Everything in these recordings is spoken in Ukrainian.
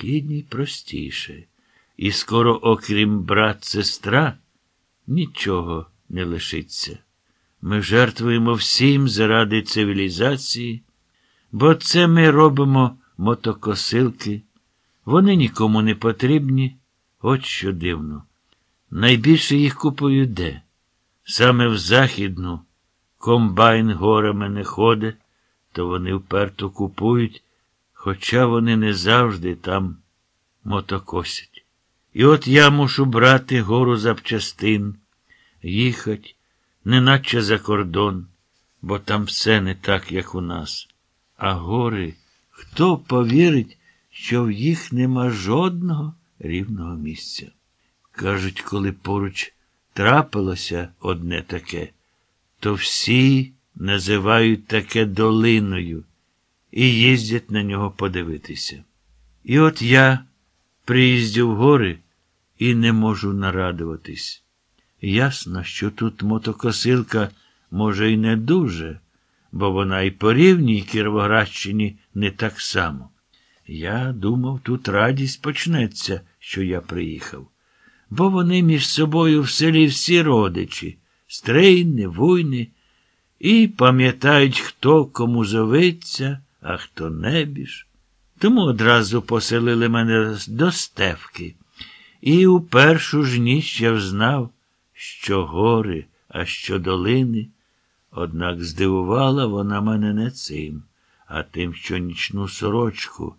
Кидній простіше. І скоро, окрім брат сестра, нічого не лишиться. Ми жертвуємо всім заради цивілізації, бо це ми робимо мотокосилки. Вони нікому не потрібні, от що дивно. Найбільше їх купують де? Саме в західну комбайн горами не ходить, то вони вперто купують, хоча вони не завжди там мотокосять. І от я мушу брати гору запчастин, їхать, неначе за кордон, бо там все не так, як у нас. А гори, хто повірить, що в їх нема жодного рівного місця? Кажуть, коли поруч трапилося одне таке, то всі називають таке долиною і їздять на нього подивитися. І от я приїздю в гори і не можу нарадуватись. Ясно, що тут мотокосилка, може, і не дуже, бо вона і по рівній Кіровоградщині не так само. Я думав, тут радість почнеться, що я приїхав. Бо вони між собою в селі всі родичі, стрийни, вуйни, і пам'ятають, хто кому зовиться, а хто небіж. Тому одразу поселили мене до стевки. І у першу ж ніч я взнав, що гори, а що долини. Однак здивувала вона мене не цим, а тим, що нічну сорочку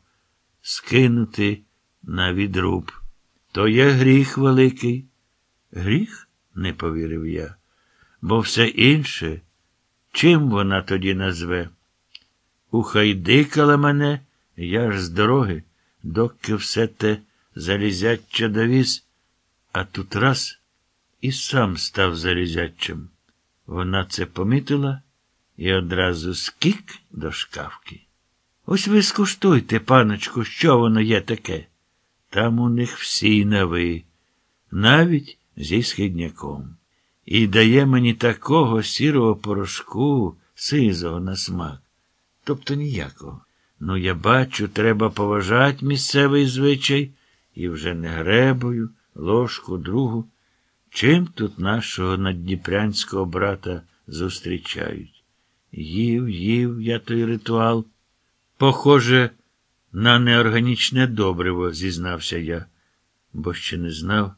скинути на відруб. То є гріх великий. Гріх? не повірив я, бо все інше, чим вона тоді назве? Ухайдикала мене, я ж з дороги, доки все те залізяче довіз, а тут раз і сам став залізячим. Вона це помітила і одразу скік до шкафки. Ось ви скуштуйте, паночку, що воно є таке. Там у них всі на ви, навіть зі східняком. І дає мені такого сірого порошку, сизого на смак. Тобто ніякого. Ну, я бачу, треба поважати місцевий звичай і вже не гребою, ложку, другу. Чим тут нашого наддніпрянського брата зустрічають? Їв, їв я той ритуал. Похоже, на неорганічне добриво, зізнався я, бо ще не знав,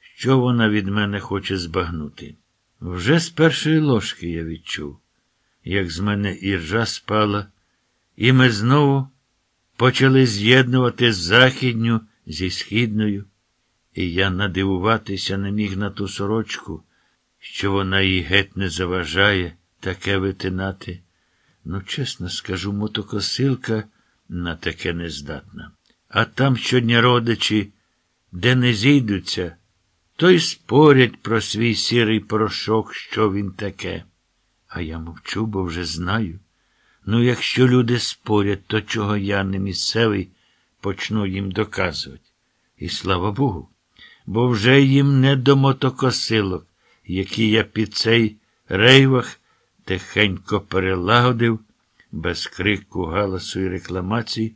що вона від мене хоче збагнути. Вже з першої ложки я відчув, як з мене іржа спала, і ми знову почали з'єднувати західню зі східною, і я надивуватися не міг на ту сорочку, що вона їй геть не заважає таке витинати. Ну, чесно скажу, мотокосилка на таке не здатна. А там щодня родичі, де не зійдуться, то й спорять про свій сірий порошок, що він таке. А я мовчу, бо вже знаю. Ну, якщо люди спорять, то чого я не місцевий, почну їм доказувати. І слава Богу, бо вже їм не до мотокосилок, які я під цей рейвах тихенько перелагодив, без крику, галасу і рекламацій,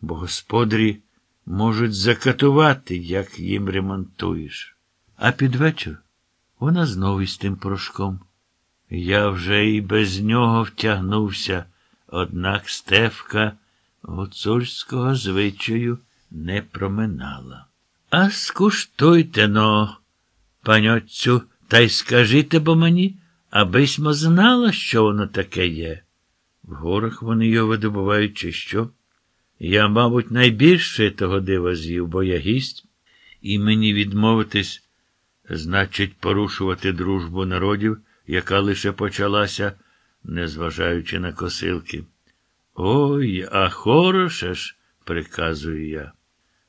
бо господарі можуть закатувати, як їм ремонтуєш. А під вечір вона знову із тим порошком. Я вже і без нього втягнувся, однак стевка гуцульського звичаю не проминала. А скуштуйте но, паньоцю, та й скажіть бо мені, абисьмо знала, що воно таке є. В горах вони його видобувають, чи що? Я, мабуть, найбільше того дива з'їв, бо я гість, і мені відмовитись, значить, порушувати дружбу народів, яка лише почалася, незважаючи на косилки. Ой, а хороше ж, приказую я.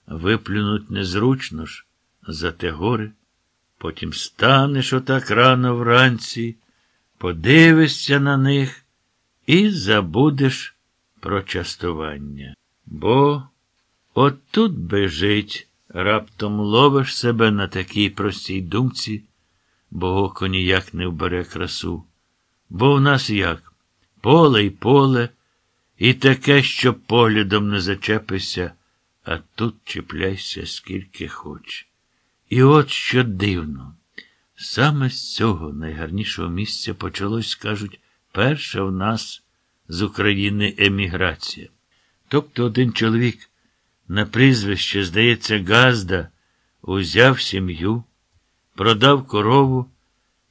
Виплюнуть незручно ж, за те гори. Потім станеш отак рано вранці, подивишся на них і забудеш про частування. Бо от тут бежить, раптом ловиш себе на такій простій думці, бо око ніяк не вбере красу. Бо в нас як? Поле й поле, і таке, що поглядом не зачепишся, а тут чіпляйся скільки хоч. І от що дивно. Саме з цього найгарнішого місця почалось, скажуть, перша в нас з України еміграція. Тобто один чоловік на прізвище, здається, Газда, узяв сім'ю, продав корову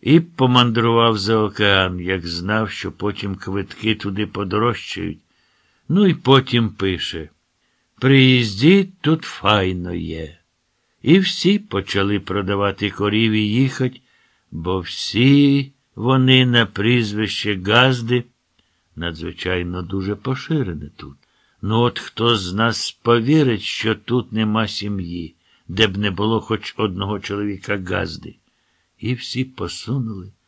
і помандрував за океан, як знав, що потім квитки туди подорожчають. Ну і потім пише Приїздіть, тут файно є. І всі почали продавати корів і їхать, бо всі вони на прізвище Газди надзвичайно дуже поширене тут. Ну, от хто з нас повірить, що тут нема сім'ї, де б не було хоч одного чоловіка Газди. І всі посунули